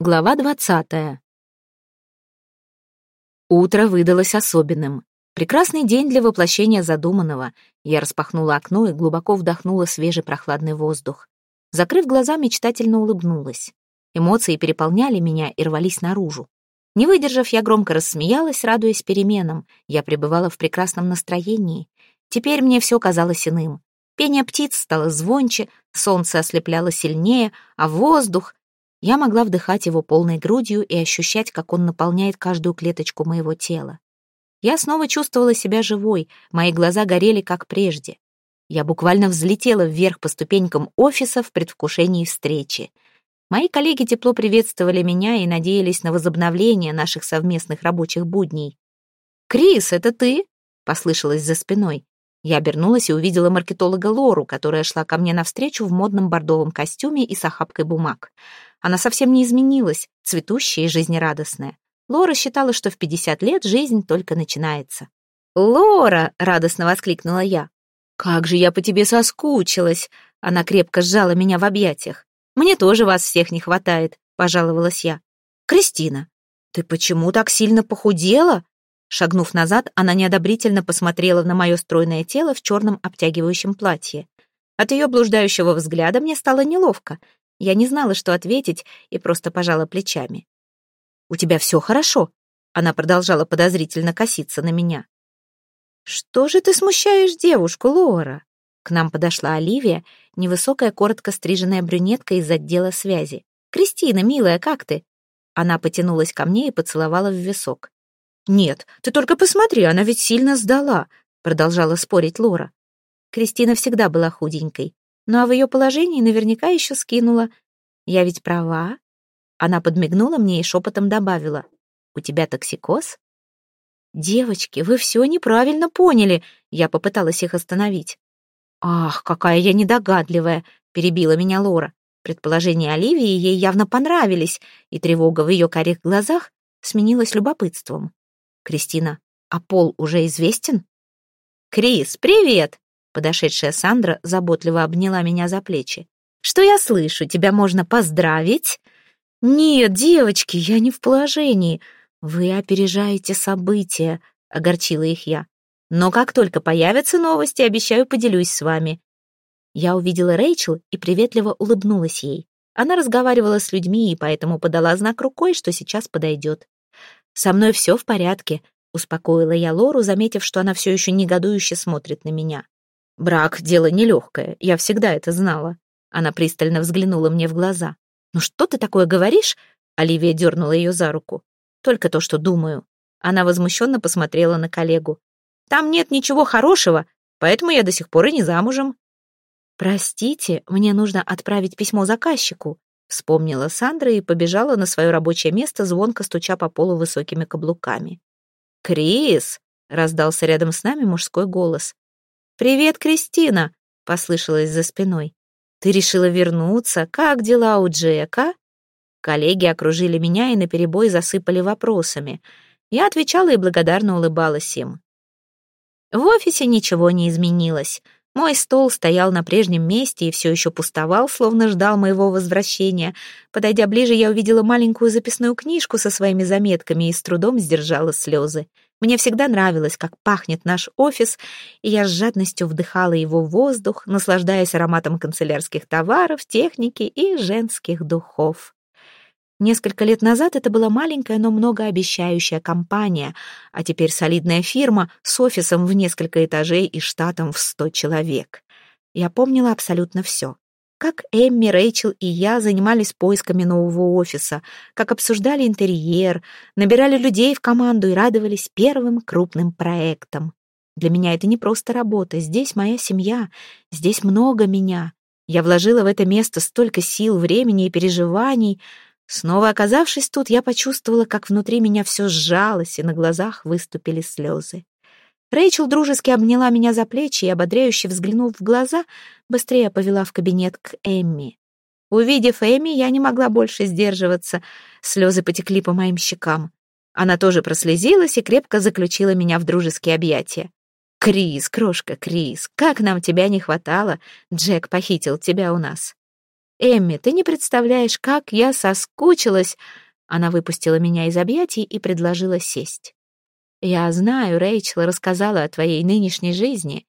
Глава двадцатая. Утро выдалось особенным. Прекрасный день для воплощения задуманного. Я распахнула окно и глубоко вдохнула свежий прохладный воздух. Закрыв глаза, мечтательно улыбнулась. Эмоции переполняли меня и рвались наружу. Не выдержав, я громко рассмеялась, радуясь переменам. Я пребывала в прекрасном настроении. Теперь мне все казалось иным. Пение птиц стало звонче, солнце ослепляло сильнее, а воздух я могла вдыхать его полной грудью и ощущать, как он наполняет каждую клеточку моего тела. Я снова чувствовала себя живой, мои глаза горели, как прежде. Я буквально взлетела вверх по ступенькам офиса в предвкушении встречи. Мои коллеги тепло приветствовали меня и надеялись на возобновление наших совместных рабочих будней. «Крис, это ты?» — послышалось за спиной. Я обернулась и увидела маркетолога Лору, которая шла ко мне навстречу в модном бордовом костюме и с охапкой бумаг. Она совсем не изменилась, цветущая и жизнерадостная. Лора считала, что в 50 лет жизнь только начинается. «Лора!» — радостно воскликнула я. «Как же я по тебе соскучилась!» Она крепко сжала меня в объятиях. «Мне тоже вас всех не хватает», — пожаловалась я. «Кристина, ты почему так сильно похудела?» Шагнув назад, она неодобрительно посмотрела на мое стройное тело в черном обтягивающем платье. От ее блуждающего взгляда мне стало неловко. Я не знала, что ответить, и просто пожала плечами. «У тебя все хорошо?» Она продолжала подозрительно коситься на меня. «Что же ты смущаешь девушку, Лора?» К нам подошла Оливия, невысокая, коротко стриженная брюнетка из отдела связи. «Кристина, милая, как ты?» Она потянулась ко мне и поцеловала в висок. «Нет, ты только посмотри, она ведь сильно сдала», продолжала спорить Лора. Кристина всегда была худенькой, ну а в ее положении наверняка еще скинула. Я ведь права. Она подмигнула мне и шепотом добавила. «У тебя токсикоз?» «Девочки, вы все неправильно поняли!» Я попыталась их остановить. «Ах, какая я недогадливая!» — перебила меня Лора. Предположения Оливии ей явно понравились, и тревога в ее карих глазах сменилась любопытством. «Кристина, а пол уже известен?» «Крис, привет!» Подошедшая Сандра заботливо обняла меня за плечи. «Что я слышу? Тебя можно поздравить?» «Нет, девочки, я не в положении. Вы опережаете события», — огорчила их я. «Но как только появятся новости, обещаю, поделюсь с вами». Я увидела Рэйчел и приветливо улыбнулась ей. Она разговаривала с людьми и поэтому подала знак рукой, что сейчас подойдет. «Со мной все в порядке», — успокоила я Лору, заметив, что она все еще негодующе смотрит на меня. Брак — дело нелегкое, я всегда это знала. Она пристально взглянула мне в глаза. «Ну что ты такое говоришь?» Оливия дернула ее за руку. «Только то, что думаю». Она возмущенно посмотрела на коллегу. «Там нет ничего хорошего, поэтому я до сих пор и не замужем». «Простите, мне нужно отправить письмо заказчику», вспомнила Сандра и побежала на свое рабочее место, звонко стуча по полу высокими каблуками. «Крис!» — раздался рядом с нами мужской голос. «Привет, Кристина!» — послышалось за спиной. «Ты решила вернуться? Как дела у Джека?» Коллеги окружили меня и наперебой засыпали вопросами. Я отвечала и благодарно улыбалась им. В офисе ничего не изменилось. Мой стол стоял на прежнем месте и все еще пустовал, словно ждал моего возвращения. Подойдя ближе, я увидела маленькую записную книжку со своими заметками и с трудом сдержала слезы. Мне всегда нравилось, как пахнет наш офис, и я с жадностью вдыхала его воздух, наслаждаясь ароматом канцелярских товаров, техники и женских духов. Несколько лет назад это была маленькая, но многообещающая компания, а теперь солидная фирма с офисом в несколько этажей и штатом в сто человек. Я помнила абсолютно все как Эмми, Рэйчел и я занимались поисками нового офиса, как обсуждали интерьер, набирали людей в команду и радовались первым крупным проектам. Для меня это не просто работа, здесь моя семья, здесь много меня. Я вложила в это место столько сил, времени и переживаний. Снова оказавшись тут, я почувствовала, как внутри меня все сжалось, и на глазах выступили слезы. Рэйчел дружески обняла меня за плечи и, ободряюще взглянув в глаза, быстрее повела в кабинет к Эмми. Увидев Эмми, я не могла больше сдерживаться. Слезы потекли по моим щекам. Она тоже прослезилась и крепко заключила меня в дружеские объятия. «Крис, крошка, Крис, как нам тебя не хватало! Джек похитил тебя у нас!» Эмми, ты не представляешь, как я соскучилась!» Она выпустила меня из объятий и предложила сесть. «Я знаю, Рэйчел рассказала о твоей нынешней жизни».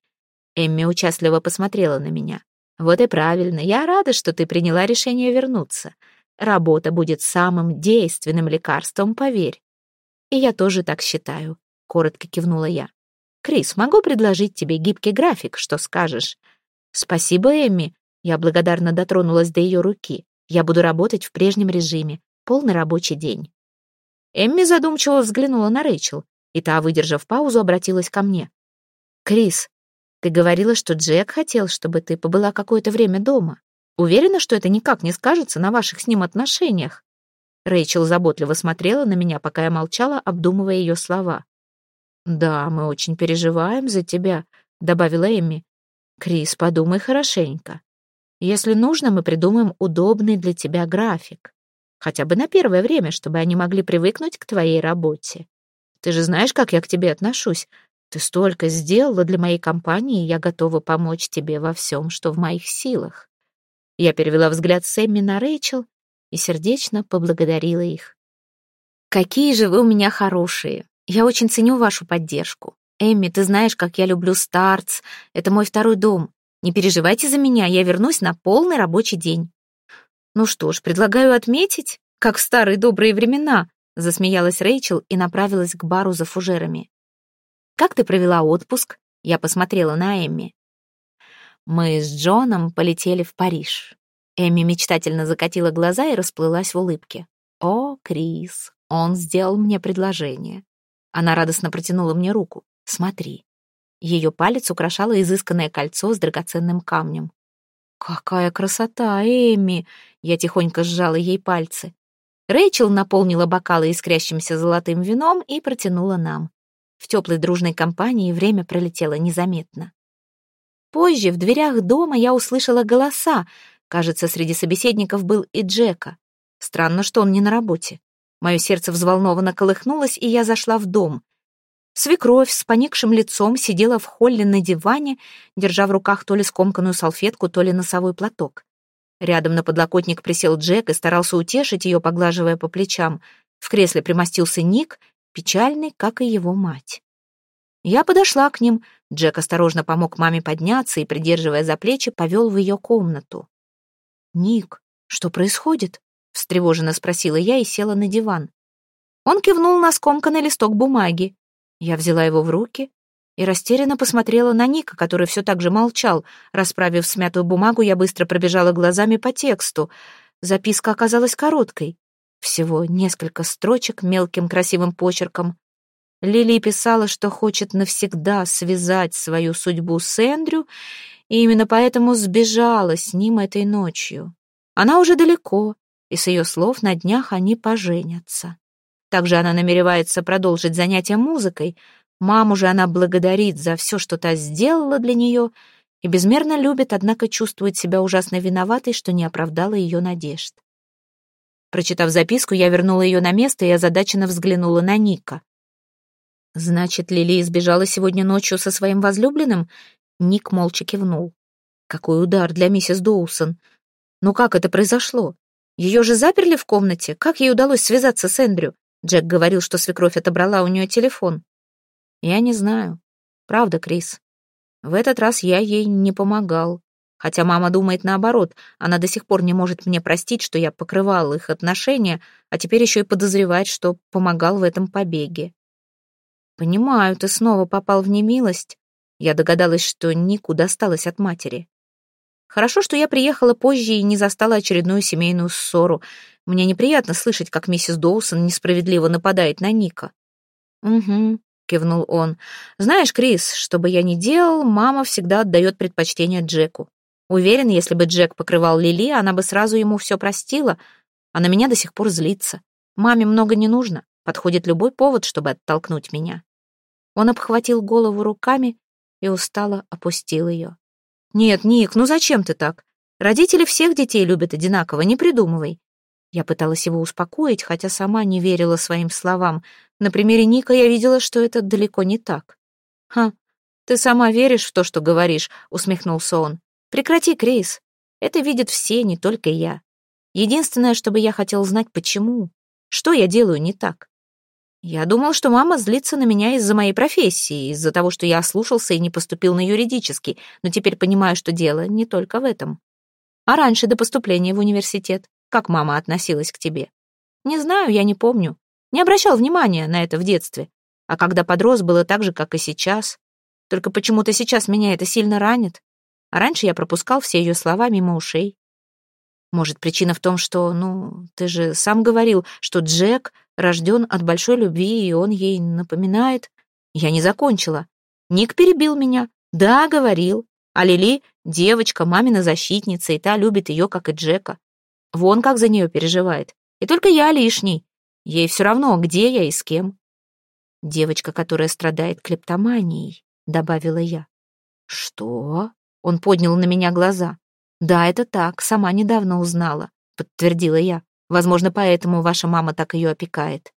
Эмми участливо посмотрела на меня. «Вот и правильно. Я рада, что ты приняла решение вернуться. Работа будет самым действенным лекарством, поверь». «И я тоже так считаю», — коротко кивнула я. «Крис, могу предложить тебе гибкий график, что скажешь?» «Спасибо, Эмми». Я благодарно дотронулась до ее руки. «Я буду работать в прежнем режиме. Полный рабочий день». Эмми задумчиво взглянула на Рэйчел, и та, выдержав паузу, обратилась ко мне. «Крис, ты говорила, что Джек хотел, чтобы ты побыла какое-то время дома. Уверена, что это никак не скажется на ваших с ним отношениях?» Рэйчел заботливо смотрела на меня, пока я молчала, обдумывая ее слова. «Да, мы очень переживаем за тебя», — добавила Эмми. «Крис, подумай хорошенько. Если нужно, мы придумаем удобный для тебя график. Хотя бы на первое время, чтобы они могли привыкнуть к твоей работе. Ты же знаешь, как я к тебе отношусь. Ты столько сделала для моей компании, я готова помочь тебе во всем, что в моих силах». Я перевела взгляд Сэмми на Рэйчел и сердечно поблагодарила их. «Какие же вы у меня хорошие! Я очень ценю вашу поддержку. Эмми, ты знаешь, как я люблю Стартс. Это мой второй дом. Не переживайте за меня, я вернусь на полный рабочий день. Ну что ж, предлагаю отметить, как в старые добрые времена, засмеялась Рэйчел и направилась к бару за фужерами. Как ты провела отпуск? Я посмотрела на Эмми. Мы с Джоном полетели в Париж. Эмми мечтательно закатила глаза и расплылась в улыбке. О, Крис, он сделал мне предложение. Она радостно протянула мне руку. «Смотри». Ее палец украшало изысканное кольцо с драгоценным камнем. «Какая красота, Эми!» Я тихонько сжала ей пальцы. Рэйчел наполнила бокалы искрящимся золотым вином и протянула нам. В теплой дружной компании время пролетело незаметно. Позже в дверях дома я услышала голоса. Кажется, среди собеседников был и Джека. Странно, что он не на работе. Мое сердце взволнованно колыхнулось, и я зашла в дом. Свекровь с поникшим лицом сидела в холле на диване, держа в руках то ли скомканную салфетку, то ли носовой платок. Рядом на подлокотник присел Джек и старался утешить ее, поглаживая по плечам. В кресле примостился Ник, печальный, как и его мать. Я подошла к ним. Джек осторожно помог маме подняться и, придерживая за плечи, повел в ее комнату. «Ник, что происходит?» — встревоженно спросила я и села на диван. Он кивнул на скомканный листок бумаги. Я взяла его в руки и растерянно посмотрела на Ника, который все так же молчал. Расправив смятую бумагу, я быстро пробежала глазами по тексту. Записка оказалась короткой. Всего несколько строчек мелким красивым почерком. Лили писала, что хочет навсегда связать свою судьбу с Эндрю, и именно поэтому сбежала с ним этой ночью. Она уже далеко, и с ее слов на днях они поженятся. Также она намеревается продолжить занятия музыкой. Маму же она благодарит за все, что та сделала для нее, и безмерно любит, однако чувствует себя ужасно виноватой, что не оправдала ее надежд. Прочитав записку, я вернула ее на место и озадаченно взглянула на Ника. «Значит, Лили избежала сегодня ночью со своим возлюбленным?» Ник молча кивнул. «Какой удар для миссис Доусон! Ну как это произошло? Ее же заперли в комнате. Как ей удалось связаться с Эндрю? Джек говорил, что свекровь отобрала у нее телефон. Я не знаю. Правда, Крис. В этот раз я ей не помогал. Хотя мама думает наоборот. Она до сих пор не может мне простить, что я покрывал их отношения, а теперь еще и подозревает, что помогал в этом побеге. Понимаю, ты снова попал в немилость. Я догадалась, что Нику досталось от матери. Хорошо, что я приехала позже и не застала очередную семейную ссору. Мне неприятно слышать, как миссис Доусон несправедливо нападает на Ника. «Угу», — кивнул он. «Знаешь, Крис, что бы я ни делал, мама всегда отдает предпочтение Джеку. Уверен, если бы Джек покрывал Лили, она бы сразу ему все простила, а на меня до сих пор злится. Маме много не нужно, подходит любой повод, чтобы оттолкнуть меня». Он обхватил голову руками и устало опустил ее. «Нет, Ник, ну зачем ты так? Родители всех детей любят одинаково, не придумывай». Я пыталась его успокоить, хотя сама не верила своим словам. На примере Ника я видела, что это далеко не так. «Ха, ты сама веришь в то, что говоришь», — усмехнулся он. «Прекрати, Крейс. Это видят все, не только я. Единственное, чтобы я хотел знать, почему. Что я делаю не так? Я думал, что мама злится на меня из-за моей профессии, из-за того, что я ослушался и не поступил на юридический, но теперь понимаю, что дело не только в этом. А раньше, до поступления в университет, как мама относилась к тебе? Не знаю, я не помню. Не обращал внимания на это в детстве. А когда подрос, было так же, как и сейчас. Только почему-то сейчас меня это сильно ранит. А раньше я пропускал все ее слова мимо ушей. Может, причина в том, что, ну, ты же сам говорил, что Джек рожден от большой любви, и он ей напоминает. Я не закончила. Ник перебил меня. Да, говорил. А Лили — девочка, мамина защитница, и та любит ее, как и Джека. Вон как за нее переживает. И только я лишний. Ей все равно, где я и с кем. Девочка, которая страдает клептоманией, добавила я. Что? Он поднял на меня глаза. Да, это так, сама недавно узнала, подтвердила я. Возможно, поэтому ваша мама так ее опекает.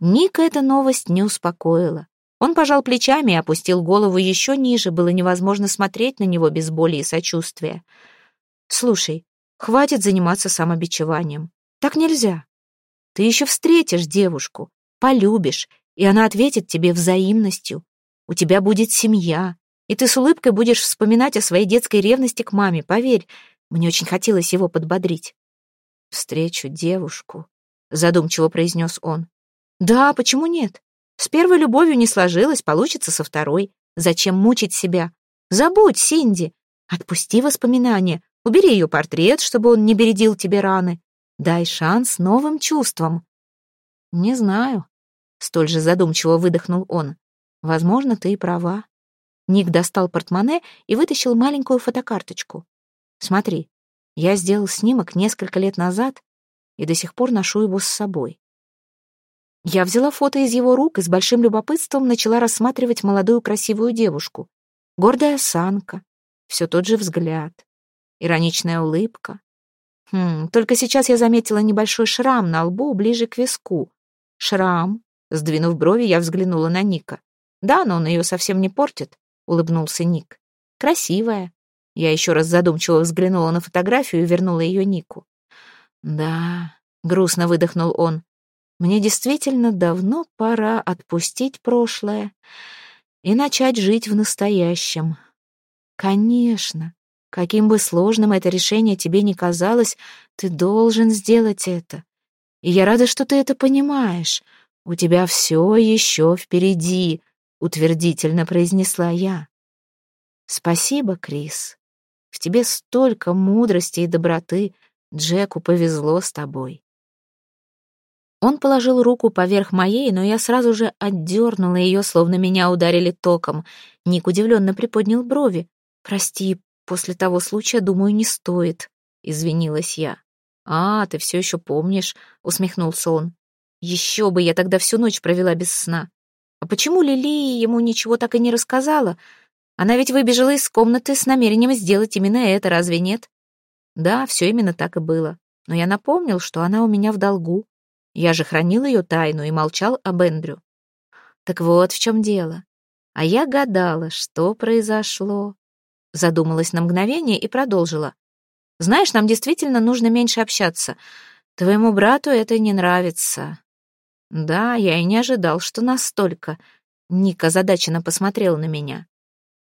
Ника эта новость не успокоила. Он пожал плечами и опустил голову еще ниже, было невозможно смотреть на него без боли и сочувствия. «Слушай, хватит заниматься самобичеванием. Так нельзя. Ты еще встретишь девушку, полюбишь, и она ответит тебе взаимностью. У тебя будет семья, и ты с улыбкой будешь вспоминать о своей детской ревности к маме, поверь. Мне очень хотелось его подбодрить. «Встречу девушку», — задумчиво произнес он. «Да, почему нет? С первой любовью не сложилось, получится со второй. Зачем мучить себя? Забудь, Синди. Отпусти воспоминания. Убери ее портрет, чтобы он не бередил тебе раны. Дай шанс новым чувствам. Не знаю. Столь же задумчиво выдохнул он. Возможно, ты и права. Ник достал портмоне и вытащил маленькую фотокарточку. Смотри, я сделал снимок несколько лет назад и до сих пор ношу его с собой. Я взяла фото из его рук и с большим любопытством начала рассматривать молодую красивую девушку. Гордая осанка, все тот же взгляд, ироничная улыбка. Хм, только сейчас я заметила небольшой шрам на лбу ближе к виску. Шрам. Сдвинув брови, я взглянула на Ника. Да, но он ее совсем не портит, улыбнулся Ник. Красивая. Я еще раз задумчиво взглянула на фотографию и вернула ее Нику. Да, грустно выдохнул он. Мне действительно давно пора отпустить прошлое и начать жить в настоящем. Конечно, каким бы сложным это решение тебе ни казалось, ты должен сделать это. И я рада, что ты это понимаешь. У тебя все еще впереди, утвердительно произнесла я. Спасибо, Крис. В тебе столько мудрости и доброты. Джеку повезло с тобой. Он положил руку поверх моей, но я сразу же отдернула ее, словно меня ударили током. Ник удивленно приподнял брови. «Прости, после того случая, думаю, не стоит», — извинилась я. «А, ты все еще помнишь», — усмехнулся он. «Еще бы, я тогда всю ночь провела без сна. А почему Лили ему ничего так и не рассказала? Она ведь выбежала из комнаты с намерением сделать именно это, разве нет?» «Да, все именно так и было. Но я напомнил, что она у меня в долгу. Я же хранил ее тайну и молчал об Эндрю. Так вот в чем дело. А я гадала, что произошло. Задумалась на мгновение и продолжила. Знаешь, нам действительно нужно меньше общаться. Твоему брату это не нравится. Да, я и не ожидал, что настолько. Ника озадаченно посмотрела на меня.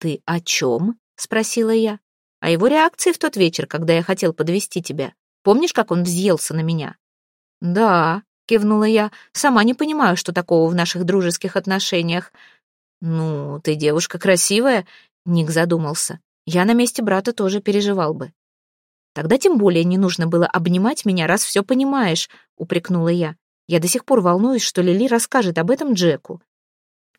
Ты о чем? Спросила я. О его реакции в тот вечер, когда я хотел подвести тебя. Помнишь, как он взъелся на меня? Да, — кивнула я. «Сама не понимаю, что такого в наших дружеских отношениях». «Ну, ты девушка красивая», — Ник задумался. «Я на месте брата тоже переживал бы». «Тогда тем более не нужно было обнимать меня, раз все понимаешь», — упрекнула я. «Я до сих пор волнуюсь, что Лили расскажет об этом Джеку».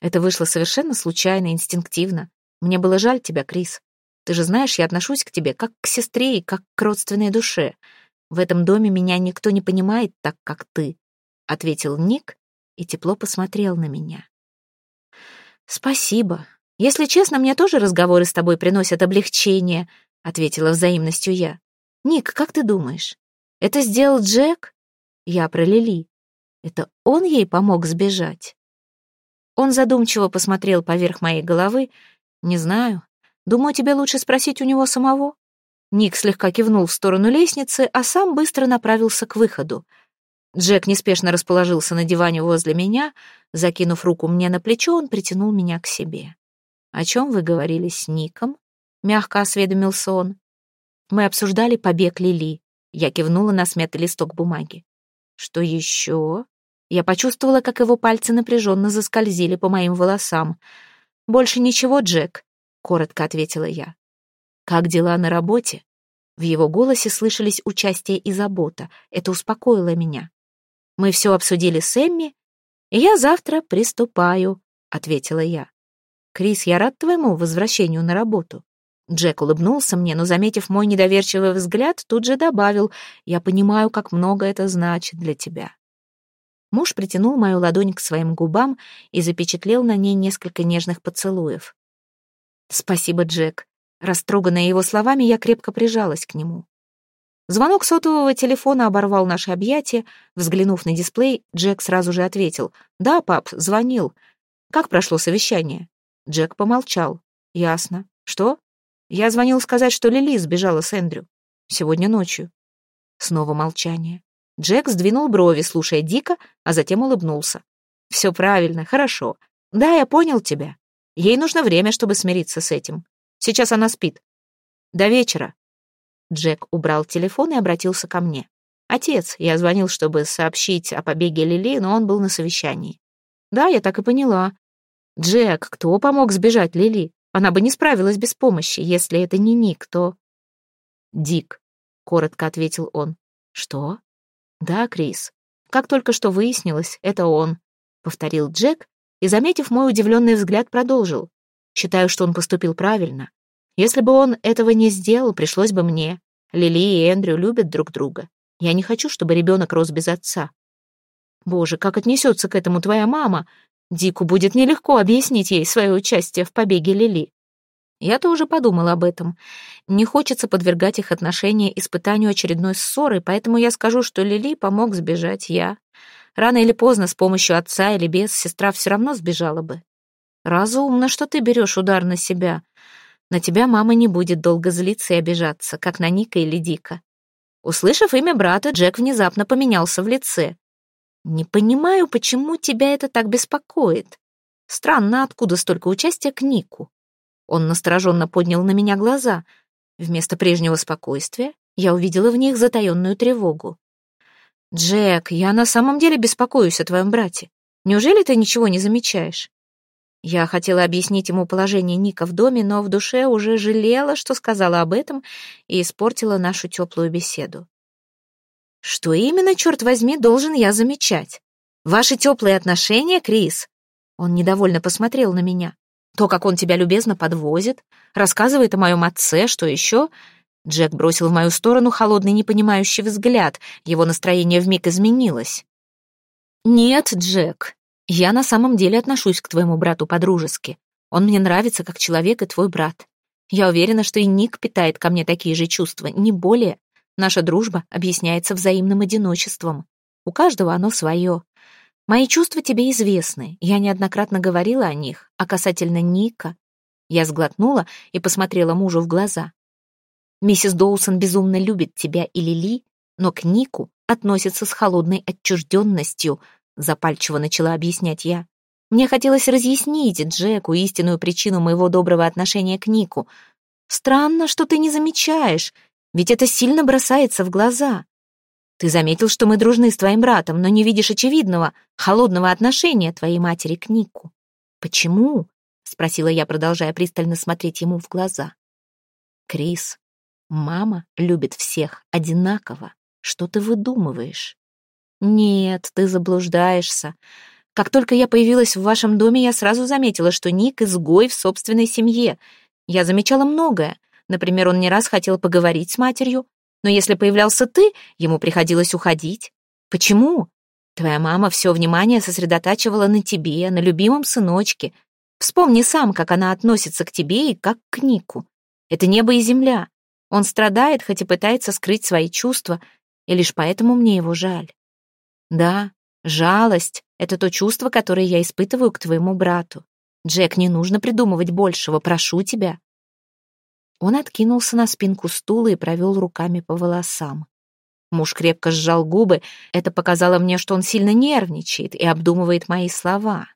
Это вышло совершенно случайно, инстинктивно. Мне было жаль тебя, Крис. Ты же знаешь, я отношусь к тебе как к сестре и как к родственной душе. В этом доме меня никто не понимает так, как ты. — ответил Ник и тепло посмотрел на меня. «Спасибо. Если честно, мне тоже разговоры с тобой приносят облегчение», — ответила взаимностью я. «Ник, как ты думаешь, это сделал Джек?» Я про Лили. Это он ей помог сбежать? Он задумчиво посмотрел поверх моей головы. «Не знаю. Думаю, тебе лучше спросить у него самого». Ник слегка кивнул в сторону лестницы, а сам быстро направился к выходу. Джек неспешно расположился на диване возле меня. Закинув руку мне на плечо, он притянул меня к себе. «О чем вы говорили с Ником?» — мягко осведомился он. «Мы обсуждали побег Лили». Я кивнула на смятый листок бумаги. «Что еще?» Я почувствовала, как его пальцы напряженно заскользили по моим волосам. «Больше ничего, Джек», — коротко ответила я. «Как дела на работе?» В его голосе слышались участие и забота. Это успокоило меня. «Мы все обсудили с Эмми, и я завтра приступаю», — ответила я. «Крис, я рад твоему возвращению на работу». Джек улыбнулся мне, но, заметив мой недоверчивый взгляд, тут же добавил, «Я понимаю, как много это значит для тебя». Муж притянул мою ладонь к своим губам и запечатлел на ней несколько нежных поцелуев. «Спасибо, Джек». Растроганная его словами, я крепко прижалась к нему. Звонок сотового телефона оборвал наши объятия. Взглянув на дисплей, Джек сразу же ответил. «Да, пап, звонил. Как прошло совещание?» Джек помолчал. «Ясно. Что?» «Я звонил сказать, что Лили сбежала с Эндрю. Сегодня ночью». Снова молчание. Джек сдвинул брови, слушая дико, а затем улыбнулся. «Все правильно, хорошо. Да, я понял тебя. Ей нужно время, чтобы смириться с этим. Сейчас она спит. До вечера». Джек убрал телефон и обратился ко мне. «Отец, я звонил, чтобы сообщить о побеге Лили, но он был на совещании». «Да, я так и поняла». «Джек, кто помог сбежать Лили? Она бы не справилась без помощи. Если это не Ник, то...» «Дик», — коротко ответил он. «Что?» «Да, Крис. Как только что выяснилось, это он», — повторил Джек и, заметив мой удивленный взгляд, продолжил. «Считаю, что он поступил правильно. Если бы он этого не сделал, пришлось бы мне. Лили и Эндрю любят друг друга. Я не хочу, чтобы ребенок рос без отца. Боже, как отнесется к этому твоя мама? Дику будет нелегко объяснить ей свое участие в побеге Лили. Я тоже подумала об этом. Не хочется подвергать их отношения испытанию очередной ссоры, поэтому я скажу, что Лили помог сбежать я. Рано или поздно, с помощью отца или без, сестра все равно сбежала бы. Разумно, что ты берешь удар на себя. На тебя мама не будет долго злиться и обижаться, как на Ника или Дика. Услышав имя брата, Джек внезапно поменялся в лице. «Не понимаю, почему тебя это так беспокоит. Странно, откуда столько участия к Нику?» Он настороженно поднял на меня глаза. Вместо прежнего спокойствия я увидела в них затаенную тревогу. «Джек, я на самом деле беспокоюсь о твоем брате. Неужели ты ничего не замечаешь?» Я хотела объяснить ему положение Ника в доме, но в душе уже жалела, что сказала об этом и испортила нашу теплую беседу. «Что именно, черт возьми, должен я замечать? Ваши теплые отношения, Крис?» Он недовольно посмотрел на меня. То, как он тебя любезно подвозит, рассказывает о моем отце, что еще...» Джек бросил в мою сторону холодный непонимающий взгляд. Его настроение вмиг изменилось. «Нет, Джек, я на самом деле отношусь к твоему брату по-дружески. Он мне нравится как человек и твой брат. Я уверена, что и Ник питает ко мне такие же чувства, не более. Наша дружба объясняется взаимным одиночеством. У каждого оно свое. Мои чувства тебе известны, я неоднократно говорила о них, а касательно Ника... Я сглотнула и посмотрела мужу в глаза. Миссис Доусон безумно любит тебя и Лили, но к Нику относится с холодной отчужденностью, запальчиво начала объяснять я. Мне хотелось разъяснить Джеку истинную причину моего доброго отношения к Нику. Странно, что ты не замечаешь, ведь это сильно бросается в глаза. Ты заметил, что мы дружны с твоим братом, но не видишь очевидного, холодного отношения твоей матери к Нику. Почему? Спросила я, продолжая пристально смотреть ему в глаза. Крис, мама любит всех одинаково. Что ты выдумываешь? Нет, ты заблуждаешься. Как только я появилась в вашем доме, я сразу заметила, что Ник изгой в собственной семье. Я замечала многое. Например, он не раз хотел поговорить с матерью, но если появлялся ты, ему приходилось уходить. Почему? Твоя мама все внимание сосредотачивала на тебе, на любимом сыночке. Вспомни сам, как она относится к тебе и как к Нику. Это небо и земля. Он страдает, хоть и пытается скрыть свои чувства, и лишь поэтому мне его жаль. Да, жалость — это то чувство, которое я испытываю к твоему брату. Джек, не нужно придумывать большего, прошу тебя. Он откинулся на спинку стула и провел руками по волосам. Муж крепко сжал губы. Это показало мне, что он сильно нервничает и обдумывает мои слова.